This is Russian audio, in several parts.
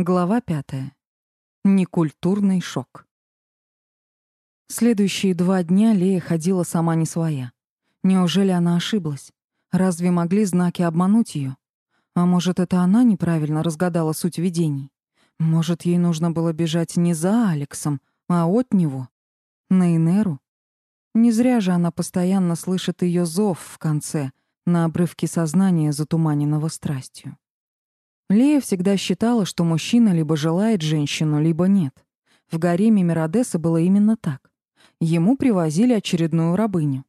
Глава пятая. Некультурный шок. Следующие два дня Лея ходила сама не своя. Неужели она ошиблась? Разве могли знаки обмануть ее? А может, это она неправильно разгадала суть видений? Может, ей нужно было бежать не за Алексом, а от него? На Инеру? Не зря же она постоянно слышит ее зов в конце, на обрывке сознания, затуманенного страстью. Лея всегда считала, что мужчина либо желает женщину, либо нет. В гареме Миродеса было именно так. Ему привозили очередную рабыню.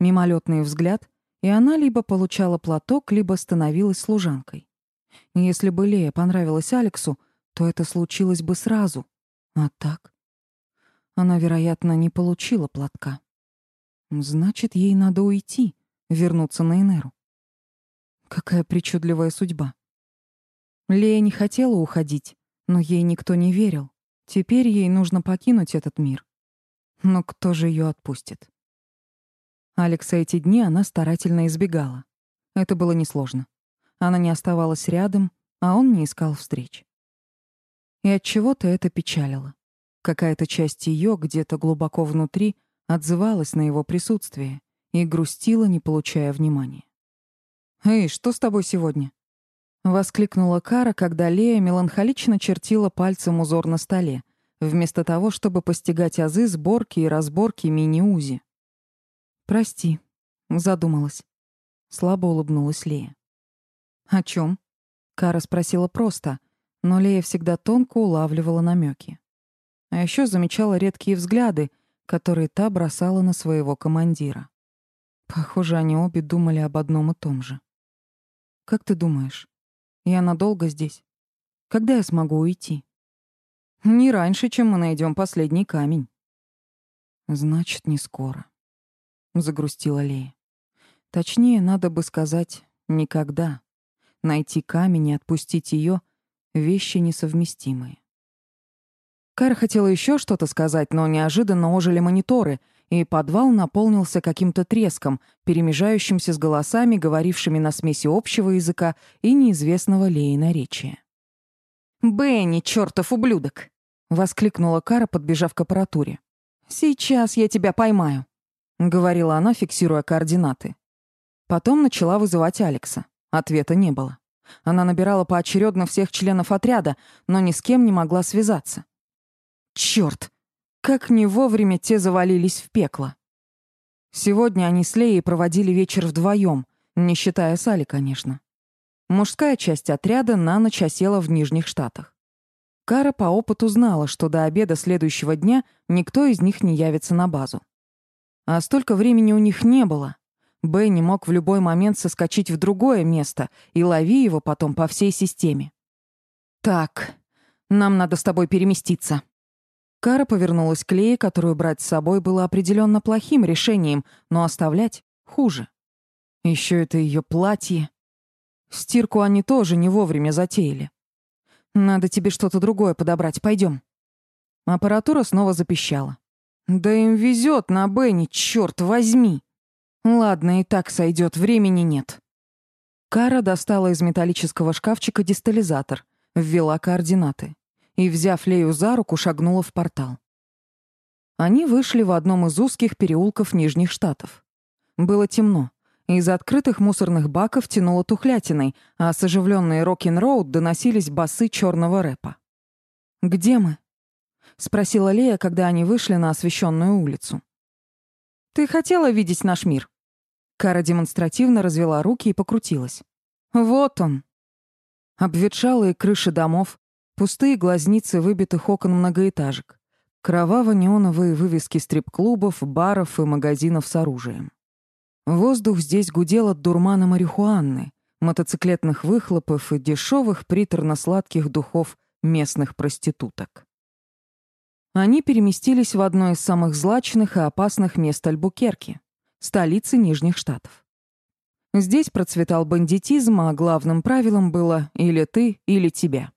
Мимолетный взгляд, и она либо получала платок, либо становилась служанкой. Если бы Лея понравилась Алексу, то это случилось бы сразу. А так? Она, вероятно, не получила платка. Значит, ей надо уйти, вернуться на Энеру. Какая причудливая судьба. Лея не хотела уходить, но ей никто не верил. Теперь ей нужно покинуть этот мир. Но кто же ее отпустит? Алекса эти дни она старательно избегала. Это было несложно. Она не оставалась рядом, а он не искал встреч. И от чего-то это печалило. Какая-то часть ее где-то глубоко внутри отзывалась на его присутствие и грустила, не получая внимания. «Эй, что с тобой сегодня?» Воскликнула Кара, когда Лея меланхолично чертила пальцем узор на столе, вместо того, чтобы постигать азы сборки и разборки мини-узи. «Прости», — задумалась. Слабо улыбнулась Лея. «О чем? Кара спросила просто, но Лея всегда тонко улавливала намеки. А еще замечала редкие взгляды, которые та бросала на своего командира. Похоже, они обе думали об одном и том же. «Как ты думаешь, я надолго здесь. Когда я смогу уйти? Не раньше, чем мы найдем последний камень. Значит, не скоро. Загрустила Лея. Точнее, надо бы сказать, никогда. Найти камень и отпустить ее — вещи несовместимые. Кара хотела еще что-то сказать, но неожиданно ожили мониторы, и подвал наполнился каким-то треском, перемежающимся с голосами, говорившими на смеси общего языка и неизвестного Леи наречия. «Бенни, чертов ублюдок!» — воскликнула Кара, подбежав к аппаратуре. «Сейчас я тебя поймаю», — говорила она, фиксируя координаты. Потом начала вызывать Алекса. Ответа не было. Она набирала поочередно всех членов отряда, но ни с кем не могла связаться. «Чёрт!» Как не вовремя те завалились в пекло. Сегодня они с Леей проводили вечер вдвоем, не считая Сали, конечно. Мужская часть отряда на ночь осела в Нижних Штатах. Кара по опыту знала, что до обеда следующего дня никто из них не явится на базу. А столько времени у них не было. Бенни мог в любой момент соскочить в другое место и лови его потом по всей системе. «Так, нам надо с тобой переместиться», Кара повернулась к Лее, которую брать с собой было определенно плохим решением, но оставлять хуже. Еще это ее платье. Стирку они тоже не вовремя затеяли. Надо тебе что-то другое подобрать, пойдем. Аппаратура снова запищала. Да им везет на Бенни, черт возьми. Ладно, и так сойдет, времени нет. Кара достала из металлического шкафчика дистализатор, ввела координаты и, взяв Лею за руку, шагнула в портал. Они вышли в одном из узких переулков Нижних Штатов. Было темно. Из открытых мусорных баков тянуло тухлятиной, а с оживленной Рокин-Роуд доносились басы черного рэпа. «Где мы?» — спросила Лея, когда они вышли на освещенную улицу. «Ты хотела видеть наш мир?» Кара демонстративно развела руки и покрутилась. «Вот он!» Обветшалые крыши домов, Пустые глазницы выбитых окон многоэтажек. Кроваво-неоновые вывески стрип-клубов, баров и магазинов с оружием. Воздух здесь гудел от дурмана марихуаны, мотоциклетных выхлопов и дешевых приторно-сладких духов местных проституток. Они переместились в одно из самых злачных и опасных мест Альбукерки — столицы Нижних Штатов. Здесь процветал бандитизм, а главным правилом было «или ты, или тебя».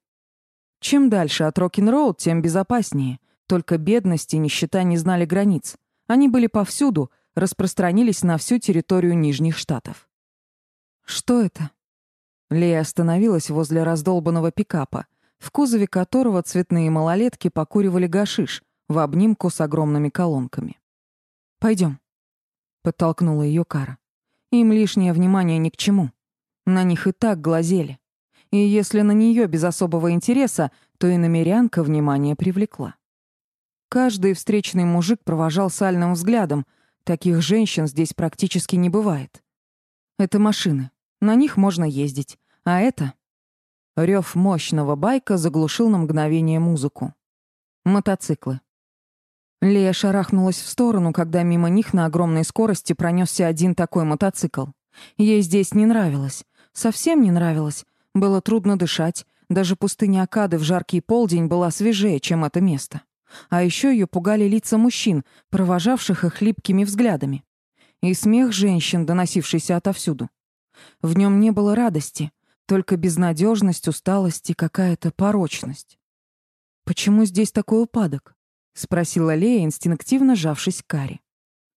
Чем дальше от Рокин-Роуд, тем безопаснее. Только бедность и нищета не знали границ. Они были повсюду, распространились на всю территорию Нижних Штатов. «Что это?» Лея остановилась возле раздолбанного пикапа, в кузове которого цветные малолетки покуривали гашиш в обнимку с огромными колонками. Пойдем, подтолкнула ее Кара. Им лишнее внимание ни к чему. На них и так глазели. И если на нее без особого интереса, то и намерянка внимание привлекла. Каждый встречный мужик провожал сальным взглядом. Таких женщин здесь практически не бывает. Это машины. На них можно ездить. А это... Рев мощного байка заглушил на мгновение музыку. Мотоциклы. Лея шарахнулась в сторону, когда мимо них на огромной скорости пронесся один такой мотоцикл. Ей здесь не нравилось. Совсем не нравилось. Было трудно дышать. Даже пустыня Акады в жаркий полдень была свежее, чем это место. А еще ее пугали лица мужчин, провожавших их липкими взглядами. И смех женщин, доносившийся отовсюду. В нем не было радости, только безнадежность, усталость и какая-то порочность. «Почему здесь такой упадок?» — спросила Лея, инстинктивно сжавшись к Каре.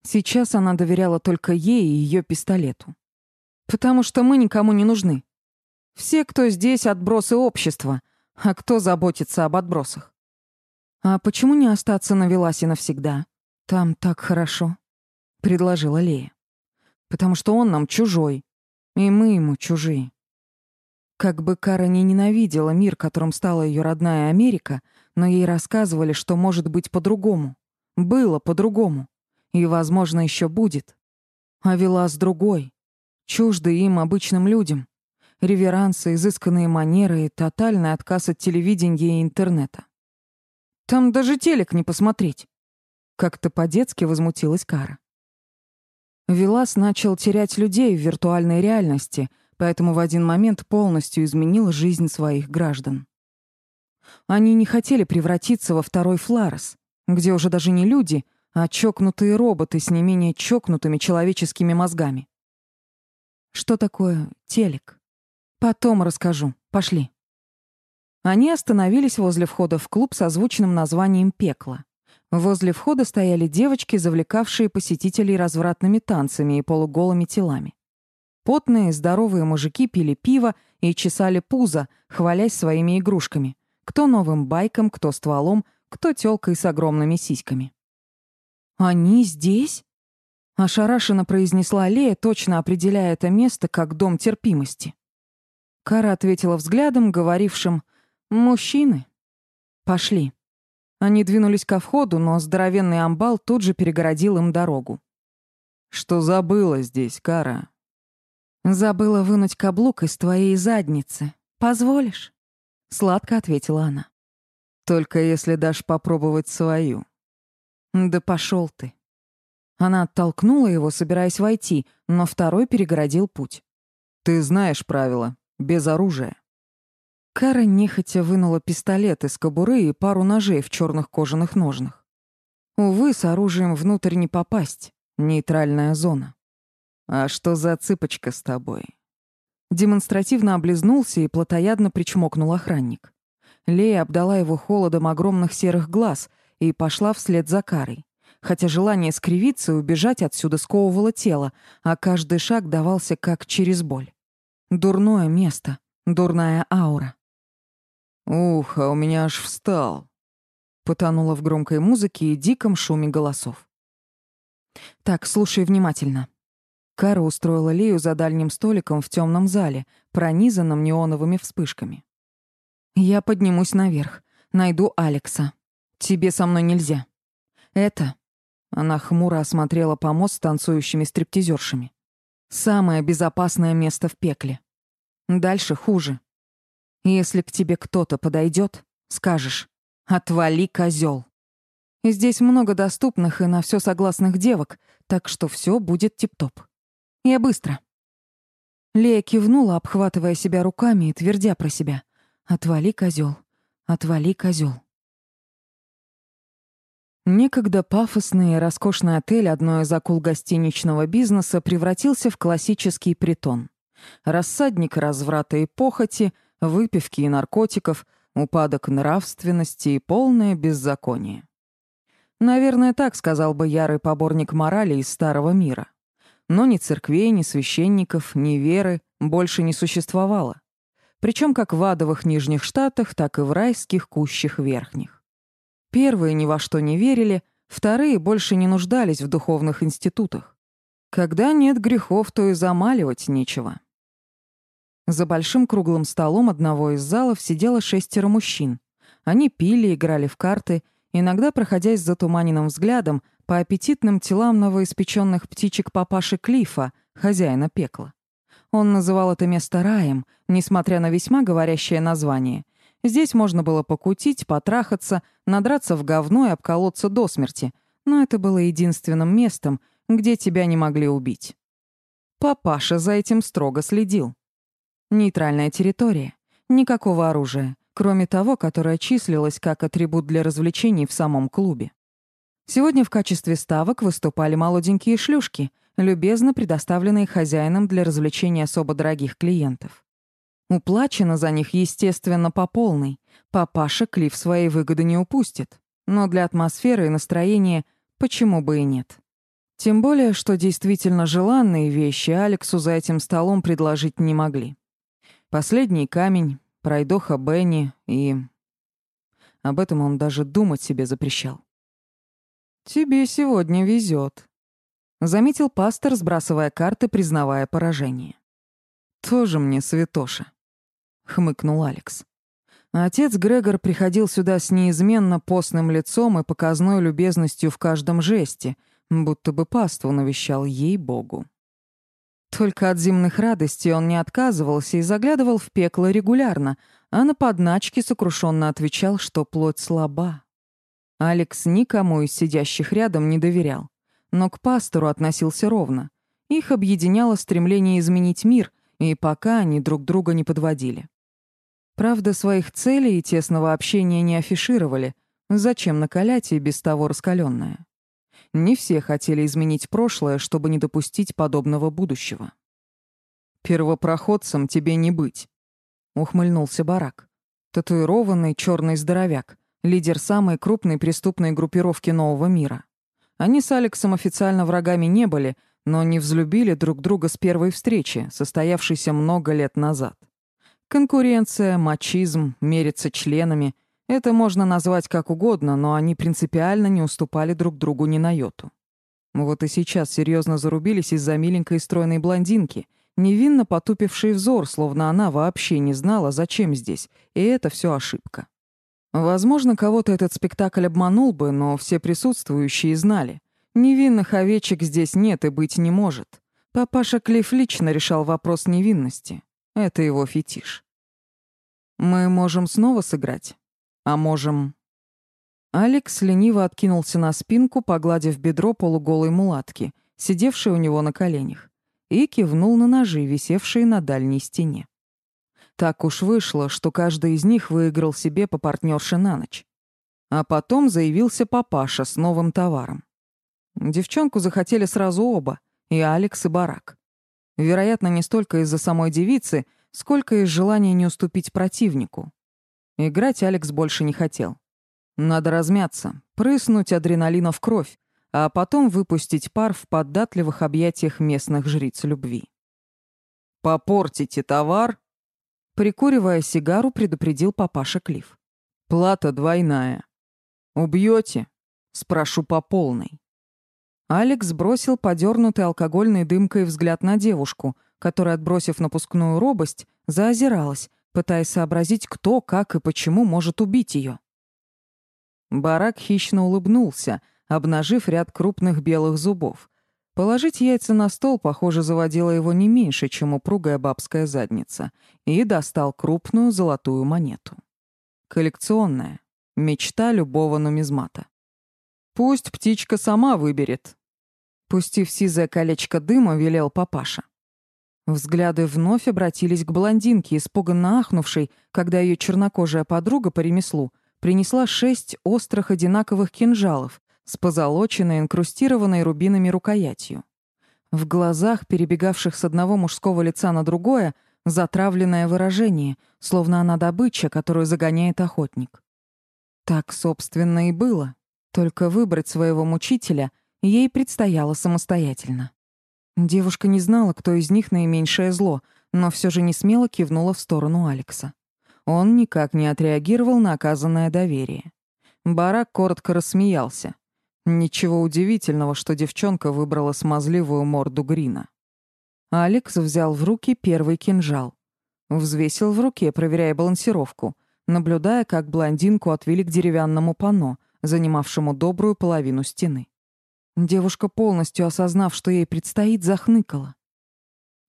Сейчас она доверяла только ей и ее пистолету. «Потому что мы никому не нужны. Все, кто здесь, отбросы общества, а кто заботится об отбросах? А почему не остаться на Веласе навсегда? Там так хорошо», — предложила Лея. «Потому что он нам чужой, и мы ему чужие». Как бы Кара не ненавидела мир, которым стала ее родная Америка, но ей рассказывали, что может быть по-другому. Было по-другому. И, возможно, еще будет. А Велас другой. Чуждый им, обычным людям. Реверансы, изысканные манеры и тотальный отказ от телевидения и интернета. Там даже телек не посмотреть. Как-то по-детски возмутилась Кара. Велас начал терять людей в виртуальной реальности, поэтому в один момент полностью изменил жизнь своих граждан. Они не хотели превратиться во второй Фларес, где уже даже не люди, а чокнутые роботы с не менее чокнутыми человеческими мозгами. Что такое телек? Потом расскажу. Пошли. Они остановились возле входа в клуб с озвученным названием «Пекло». Возле входа стояли девочки, завлекавшие посетителей развратными танцами и полуголыми телами. Потные, здоровые мужики пили пиво и чесали пузо, хвалясь своими игрушками. Кто новым байком, кто стволом, кто тёлкой с огромными сиськами. «Они здесь?» — ошарашенно произнесла Лея, точно определяя это место как дом терпимости. Кара ответила взглядом, говорившим «Мужчины». «Пошли». Они двинулись ко входу, но здоровенный амбал тут же перегородил им дорогу. «Что забыла здесь, Кара?» «Забыла вынуть каблук из твоей задницы. Позволишь?» Сладко ответила она. Только если дашь попробовать свою. Да пошел ты. Она оттолкнула его, собираясь войти, но второй перегородил путь. Ты знаешь правила. Без оружия. Кара нехотя вынула пистолет из кобуры и пару ножей в черных кожаных ножнах. Увы, с оружием внутрь не попасть. Нейтральная зона. А что за цыпочка с тобой? Демонстративно облизнулся и плотоядно причмокнул охранник. Лея обдала его холодом огромных серых глаз и пошла вслед за Карой. Хотя желание скривиться и убежать отсюда сковывало тело, а каждый шаг давался как через боль. Дурное место, дурная аура. «Ух, а у меня аж встал!» Потонуло в громкой музыке и диком шуме голосов. «Так, слушай внимательно. Кара устроила Лею за дальним столиком в темном зале, пронизанном неоновыми вспышками. «Я поднимусь наверх, найду Алекса. Тебе со мной нельзя. Это...» Она хмуро осмотрела помост с танцующими стриптизершами. «Самое безопасное место в пекле. Дальше хуже. Если к тебе кто-то подойдет, скажешь «Отвали, козел. Здесь много доступных и на все согласных девок, так что все будет тип-топ. Я быстро». Лея кивнула, обхватывая себя руками и твердя про себя. «Отвали, козел, отвали, козел. Некогда пафосный и роскошный отель одной из акул гостиничного бизнеса превратился в классический притон. Рассадник разврата и похоти, выпивки и наркотиков, упадок нравственности и полное беззаконие. Наверное, так сказал бы ярый поборник морали из Старого мира. Но ни церквей, ни священников, ни веры больше не существовало. причем как в адовых нижних штатах, так и в райских кущах верхних. Первые ни во что не верили, вторые больше не нуждались в духовных институтах. Когда нет грехов, то и замаливать нечего. За большим круглым столом одного из залов сидело шестеро мужчин. Они пили, играли в карты, иногда проходясь затуманенным взглядом по аппетитным телам новоиспеченных птичек папаши Клифа, хозяина пекла. Он называл это место раем, несмотря на весьма говорящее название. Здесь можно было покутить, потрахаться, надраться в говно и обколоться до смерти, но это было единственным местом, где тебя не могли убить. Папаша за этим строго следил. Нейтральная территория. Никакого оружия, кроме того, которое числилось как атрибут для развлечений в самом клубе. Сегодня в качестве ставок выступали молоденькие шлюшки, любезно предоставленные хозяином для развлечения особо дорогих клиентов. Уплачено за них, естественно, по полной. Папаша Клифф своей выгоды не упустит. Но для атмосферы и настроения почему бы и нет. Тем более, что действительно желанные вещи Алексу за этим столом предложить не могли. Последний камень, пройдоха Бенни и... Об этом он даже думать себе запрещал. «Тебе сегодня везет», — заметил пастор, сбрасывая карты, признавая поражение. «Тоже мне святоша», — хмыкнул Алекс. Отец Грегор приходил сюда с неизменно постным лицом и показной любезностью в каждом жесте, будто бы паству навещал ей-богу. Только от земных радостей он не отказывался и заглядывал в пекло регулярно, а на подначке сокрушенно отвечал, что плоть слаба. Алекс никому из сидящих рядом не доверял, но к пастору относился ровно. Их объединяло стремление изменить мир, и пока они друг друга не подводили. Правда, своих целей и тесного общения не афишировали, зачем накалять и без того раскаленное. Не все хотели изменить прошлое, чтобы не допустить подобного будущего. «Первопроходцем тебе не быть», — ухмыльнулся Барак. Татуированный черный здоровяк, лидер самой крупной преступной группировки нового мира. Они с Алексом официально врагами не были, но не взлюбили друг друга с первой встречи, состоявшейся много лет назад. Конкуренция, мачизм, мериться членами — это можно назвать как угодно, но они принципиально не уступали друг другу ни на йоту. Вот и сейчас серьезно зарубились из-за миленькой стройной блондинки, невинно потупившей взор, словно она вообще не знала, зачем здесь, и это все ошибка. Возможно, кого-то этот спектакль обманул бы, но все присутствующие знали. Невинных овечек здесь нет и быть не может. Папаша Клифф лично решал вопрос невинности. Это его фетиш. «Мы можем снова сыграть?» А можем...» Алекс лениво откинулся на спинку, погладив бедро полуголой мулатки, сидевшей у него на коленях, и кивнул на ножи, висевшие на дальней стене. Так уж вышло, что каждый из них выиграл себе по партнерше на ночь. А потом заявился папаша с новым товаром. Девчонку захотели сразу оба, и Алекс, и Барак. Вероятно, не столько из-за самой девицы, сколько из желания не уступить противнику. Играть Алекс больше не хотел. Надо размяться, прыснуть адреналина в кровь, а потом выпустить пар в податливых объятиях местных жриц любви. «Попортите товар?» Прикуривая сигару, предупредил папаша Клифф. «Плата двойная. Убьете?» Спрошу по полной. Алекс бросил подернутый алкогольной дымкой взгляд на девушку, которая, отбросив напускную робость, заозиралась, пытаясь сообразить, кто, как и почему может убить ее. Барак хищно улыбнулся, обнажив ряд крупных белых зубов. Положить яйца на стол, похоже, заводило его не меньше, чем упругая бабская задница, и достал крупную золотую монету. Коллекционная. Мечта любого нумизмата. «Пусть птичка сама выберет», Пустив сизое колечко дыма, велел папаша. Взгляды вновь обратились к блондинке, испуганно ахнувшей, когда ее чернокожая подруга по ремеслу принесла шесть острых одинаковых кинжалов с позолоченной, инкрустированной рубинами рукоятью. В глазах, перебегавших с одного мужского лица на другое, затравленное выражение, словно она добыча, которую загоняет охотник. Так, собственно, и было. Только выбрать своего мучителя ей предстояло самостоятельно. Девушка не знала, кто из них наименьшее зло, но все же не смело кивнула в сторону Алекса. Он никак не отреагировал на оказанное доверие. Барак коротко рассмеялся. Ничего удивительного, что девчонка выбрала смазливую морду Грина. Алекс взял в руки первый кинжал. Взвесил в руке, проверяя балансировку, наблюдая, как блондинку отвели к деревянному панно, занимавшему добрую половину стены. Девушка, полностью осознав, что ей предстоит, захныкала.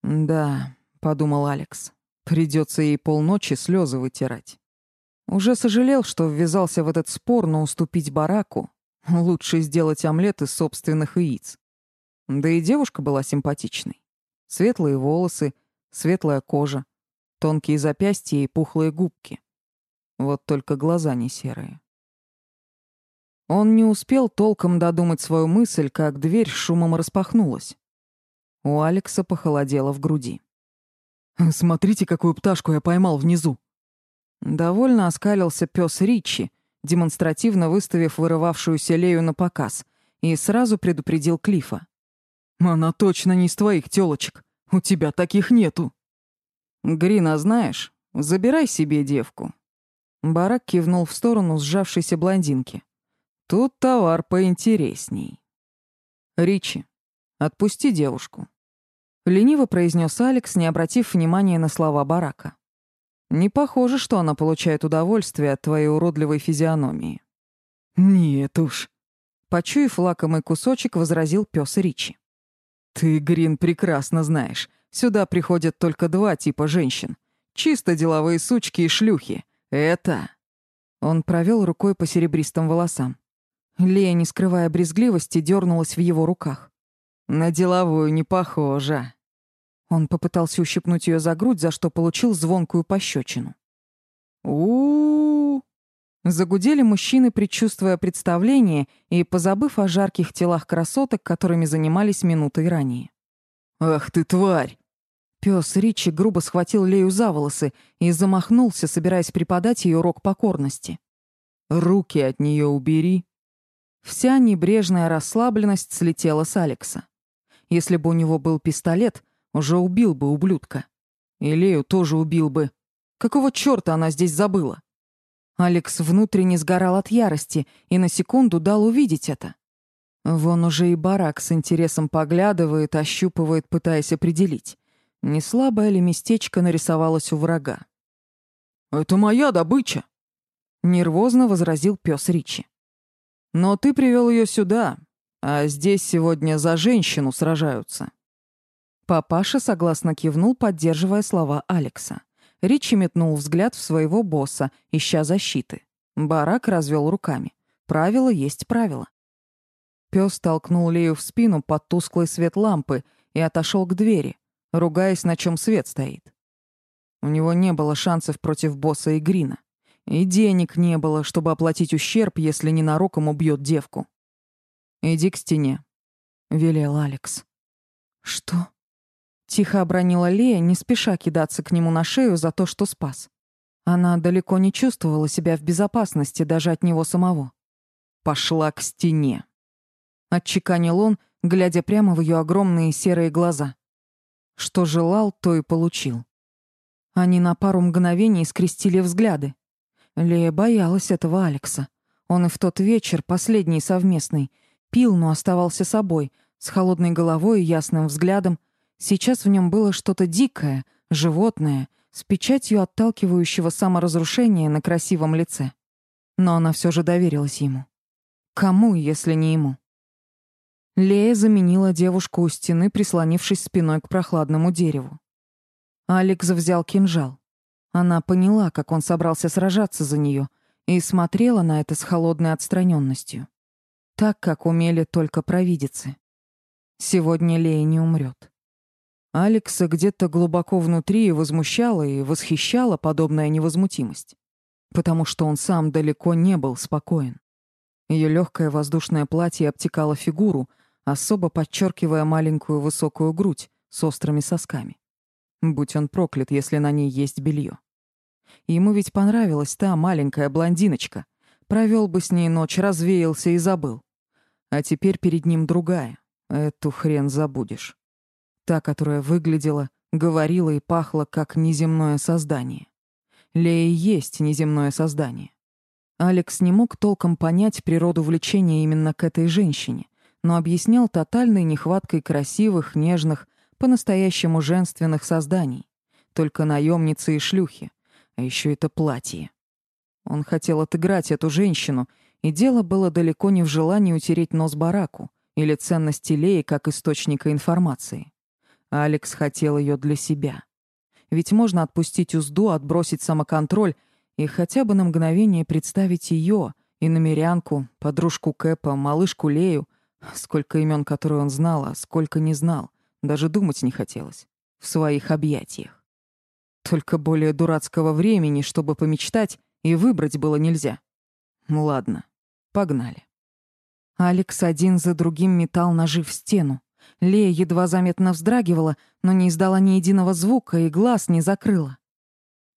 «Да», — подумал Алекс, — «придется ей полночи слезы вытирать». Уже сожалел, что ввязался в этот спор, но уступить бараку лучше сделать омлет из собственных яиц. Да и девушка была симпатичной. Светлые волосы, светлая кожа, тонкие запястья и пухлые губки. Вот только глаза не серые. Он не успел толком додумать свою мысль, как дверь шумом распахнулась. У Алекса похолодело в груди. «Смотрите, какую пташку я поймал внизу!» Довольно оскалился пес Ричи, демонстративно выставив вырывавшуюся Лею на показ, и сразу предупредил Клифа. «Она точно не из твоих тёлочек. У тебя таких нету». «Грина, знаешь, забирай себе девку». Барак кивнул в сторону сжавшейся блондинки. «Тут товар поинтересней». «Ричи, отпусти девушку», — лениво произнес Алекс, не обратив внимания на слова Барака. «Не похоже, что она получает удовольствие от твоей уродливой физиономии». «Нет уж», — почуяв лакомый кусочек, возразил пес Ричи. «Ты, Грин, прекрасно знаешь, сюда приходят только два типа женщин. Чисто деловые сучки и шлюхи. Это...» Он провел рукой по серебристым волосам. Лея, не скрывая брезгливости, дернулась в его руках. «На деловую не похоже». Он попытался ущипнуть ее за грудь, за что получил звонкую пощечину. у, Загудели мужчины, предчувствуя представление и позабыв о жарких телах красоток, которыми занимались минутой ранее. «Ах ты, тварь!» Пёс Ричи грубо схватил Лею за волосы и замахнулся, собираясь преподать ей урок покорности. «Руки от нее убери!» Вся небрежная расслабленность слетела с Алекса. Если бы у него был пистолет, уже убил бы ублюдка. И Лею тоже убил бы. Какого чёрта она здесь забыла? Алекс внутренне сгорал от ярости и на секунду дал увидеть это. Вон уже и барак с интересом поглядывает, ощупывает, пытаясь определить, не слабое ли местечко нарисовалось у врага. «Это моя добыча!» — нервозно возразил пес Ричи. Но ты привел ее сюда, а здесь сегодня за женщину сражаются. Папаша согласно кивнул, поддерживая слова Алекса. Ричи метнул взгляд в своего босса, ища защиты. Барак развел руками. Правило есть правило. Пес толкнул Лею в спину под тусклый свет лампы и отошел к двери, ругаясь, на чем свет стоит. У него не было шансов против босса и Грина. И денег не было, чтобы оплатить ущерб, если ненароком убьет девку. «Иди к стене», — велел Алекс. «Что?» Тихо обронила Лея, не спеша кидаться к нему на шею за то, что спас. Она далеко не чувствовала себя в безопасности даже от него самого. «Пошла к стене», — отчеканил он, глядя прямо в ее огромные серые глаза. Что желал, то и получил. Они на пару мгновений скрестили взгляды. Лея боялась этого Алекса. Он и в тот вечер, последний совместный, пил, но оставался собой, с холодной головой и ясным взглядом. Сейчас в нем было что-то дикое, животное, с печатью отталкивающего саморазрушения на красивом лице. Но она все же доверилась ему. Кому, если не ему? Лея заменила девушку у стены, прислонившись спиной к прохладному дереву. Алекс взял кинжал. Она поняла, как он собрался сражаться за нее, и смотрела на это с холодной отстраненностью. Так, как умели только провидицы. Сегодня Лея не умрет. Алекса где-то глубоко внутри возмущала и восхищала подобная невозмутимость, потому что он сам далеко не был спокоен. Ее легкое воздушное платье обтекало фигуру, особо подчеркивая маленькую высокую грудь с острыми сосками. Будь он проклят, если на ней есть белье. Ему ведь понравилась та маленькая блондиночка. Провел бы с ней ночь, развеялся и забыл. А теперь перед ним другая. Эту хрен забудешь. Та, которая выглядела, говорила и пахла, как неземное создание. Лея есть неземное создание. Алекс не мог толком понять природу влечения именно к этой женщине, но объяснял тотальной нехваткой красивых, нежных, по-настоящему женственных созданий. Только наемницы и шлюхи. А еще это платье. Он хотел отыграть эту женщину, и дело было далеко не в желании утереть нос бараку или ценности Леи как источника информации. Алекс хотел ее для себя. Ведь можно отпустить узду, отбросить самоконтроль и хотя бы на мгновение представить ее, и намерянку, подружку Кэпа, малышку Лею, сколько имен которой он знал, а сколько не знал, даже думать не хотелось, в своих объятиях. Только более дурацкого времени, чтобы помечтать, и выбрать было нельзя. Ну ладно, погнали. Алекс один за другим метал ножи в стену. Лея едва заметно вздрагивала, но не издала ни единого звука и глаз не закрыла.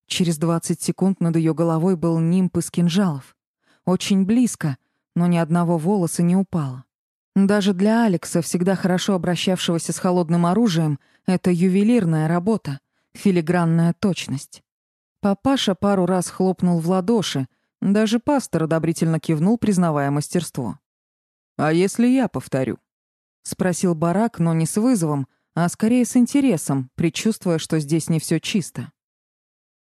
Через двадцать секунд над ее головой был нимб из кинжалов. Очень близко, но ни одного волоса не упало. Даже для Алекса, всегда хорошо обращавшегося с холодным оружием, это ювелирная работа, филигранная точность. Папаша пару раз хлопнул в ладоши, даже пастор одобрительно кивнул, признавая мастерство. «А если я повторю?» — спросил Барак, но не с вызовом, а скорее с интересом, предчувствуя, что здесь не все чисто.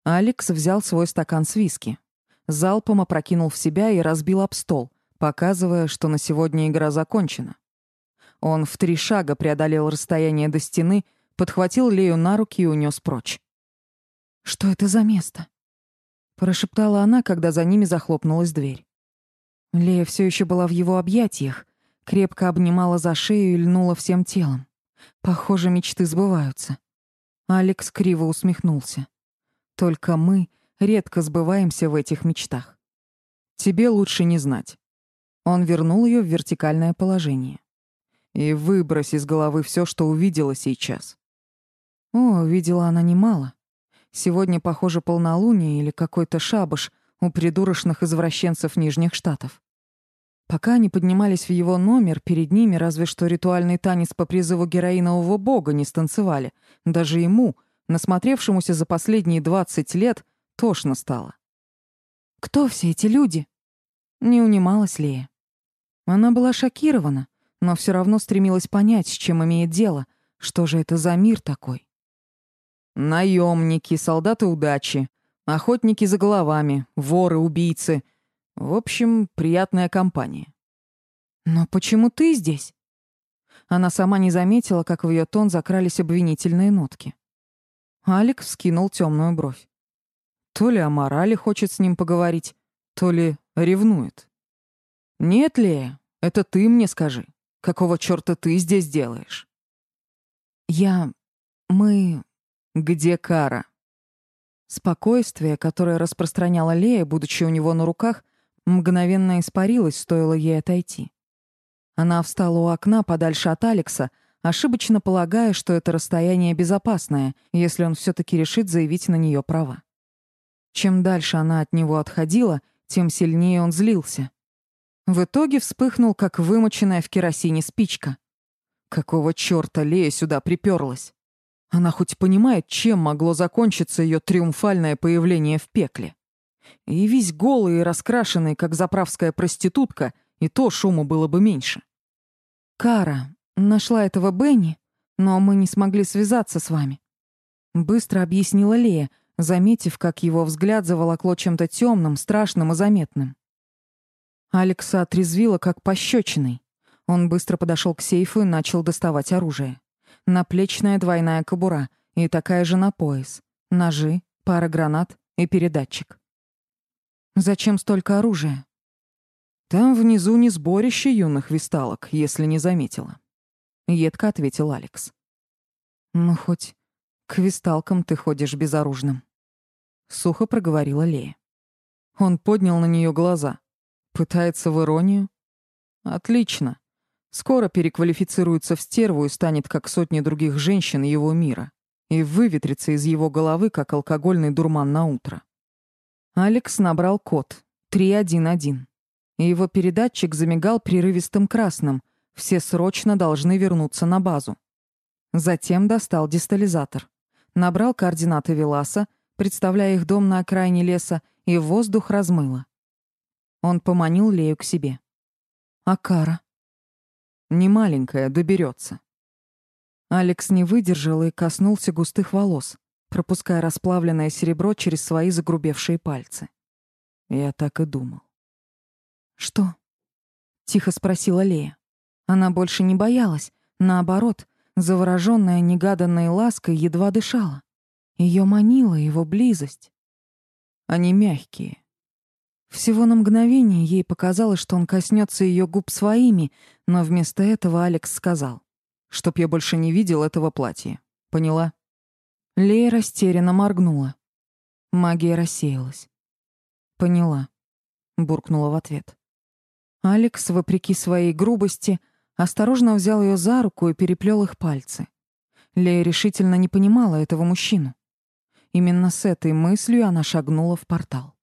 Алекс взял свой стакан с виски. Залпом опрокинул в себя и разбил об стол, показывая, что на сегодня игра закончена. Он в три шага преодолел расстояние до стены, подхватил Лею на руки и унес прочь. «Что это за место?» — прошептала она, когда за ними захлопнулась дверь. Лея все еще была в его объятиях, крепко обнимала за шею и льнула всем телом. Похоже, мечты сбываются. Алекс криво усмехнулся. Только мы редко сбываемся в этих мечтах. Тебе лучше не знать. Он вернул ее в вертикальное положение. И выбрось из головы все, что увидела сейчас. О, видела она немало. Сегодня, похоже, полнолуние или какой-то шабаш у придурочных извращенцев Нижних Штатов. Пока они поднимались в его номер, перед ними разве что ритуальный танец по призыву героинового бога не станцевали. Даже ему — насмотревшемуся за последние двадцать лет, тошно стало. «Кто все эти люди?» Не унималась Лея. Она была шокирована, но все равно стремилась понять, с чем имеет дело, что же это за мир такой. Наемники, солдаты удачи, охотники за головами, воры, убийцы. В общем, приятная компания. «Но почему ты здесь?» Она сама не заметила, как в ее тон закрались обвинительные нотки. Алекс вскинул темную бровь. То ли о морали хочет с ним поговорить, то ли ревнует. «Нет, Лея, это ты мне скажи. Какого чёрта ты здесь делаешь?» «Я... мы...» «Где Кара?» Спокойствие, которое распространяла Лея, будучи у него на руках, мгновенно испарилось, стоило ей отойти. Она встала у окна подальше от Алекса, ошибочно полагая, что это расстояние безопасное, если он все-таки решит заявить на нее права. Чем дальше она от него отходила, тем сильнее он злился. В итоге вспыхнул, как вымоченная в керосине спичка. Какого чёрта Лея сюда приперлась? Она хоть понимает, чем могло закончиться ее триумфальное появление в пекле. И весь голый и раскрашенный, как заправская проститутка, и то шуму было бы меньше. Кара, Нашла этого Бенни, но мы не смогли связаться с вами. Быстро объяснила Лея, заметив, как его взгляд заволокло чем-то темным, страшным и заметным. Алекса отрезвила, как пощечиной. Он быстро подошел к сейфу и начал доставать оружие. Наплечная двойная кобура и такая же на пояс. Ножи, пара гранат и передатчик. Зачем столько оружия? Там внизу не сборище юных висталок, если не заметила. — едко ответил Алекс. «Ну, хоть к висталкам ты ходишь безоружным», — сухо проговорила Лея. Он поднял на нее глаза. Пытается в иронию? Отлично. Скоро переквалифицируется в стерву и станет, как сотни других женщин его мира, и выветрится из его головы, как алкогольный дурман на утро. Алекс набрал код 311, и его передатчик замигал прерывистым красным — все срочно должны вернуться на базу. Затем достал дистализатор. набрал координаты Веласа, представляя их дом на окраине леса, и воздух размыло. Он поманил Лею к себе. «А Кара?» «Не маленькая, доберется. Алекс не выдержал и коснулся густых волос, пропуская расплавленное серебро через свои загрубевшие пальцы. Я так и думал. «Что?» — тихо спросила Лея. Она больше не боялась, наоборот, заворожённая негаданной лаской едва дышала. Ее манила его близость. Они мягкие. Всего на мгновение ей показалось, что он коснется ее губ своими, но вместо этого Алекс сказал, чтоб я больше не видел этого платья. Поняла? Лея растерянно моргнула. Магия рассеялась. «Поняла», — буркнула в ответ. Алекс, вопреки своей грубости, осторожно взял ее за руку и переплел их пальцы. Лея решительно не понимала этого мужчину. Именно с этой мыслью она шагнула в портал.